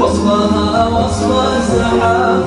وصفها وصف السحاب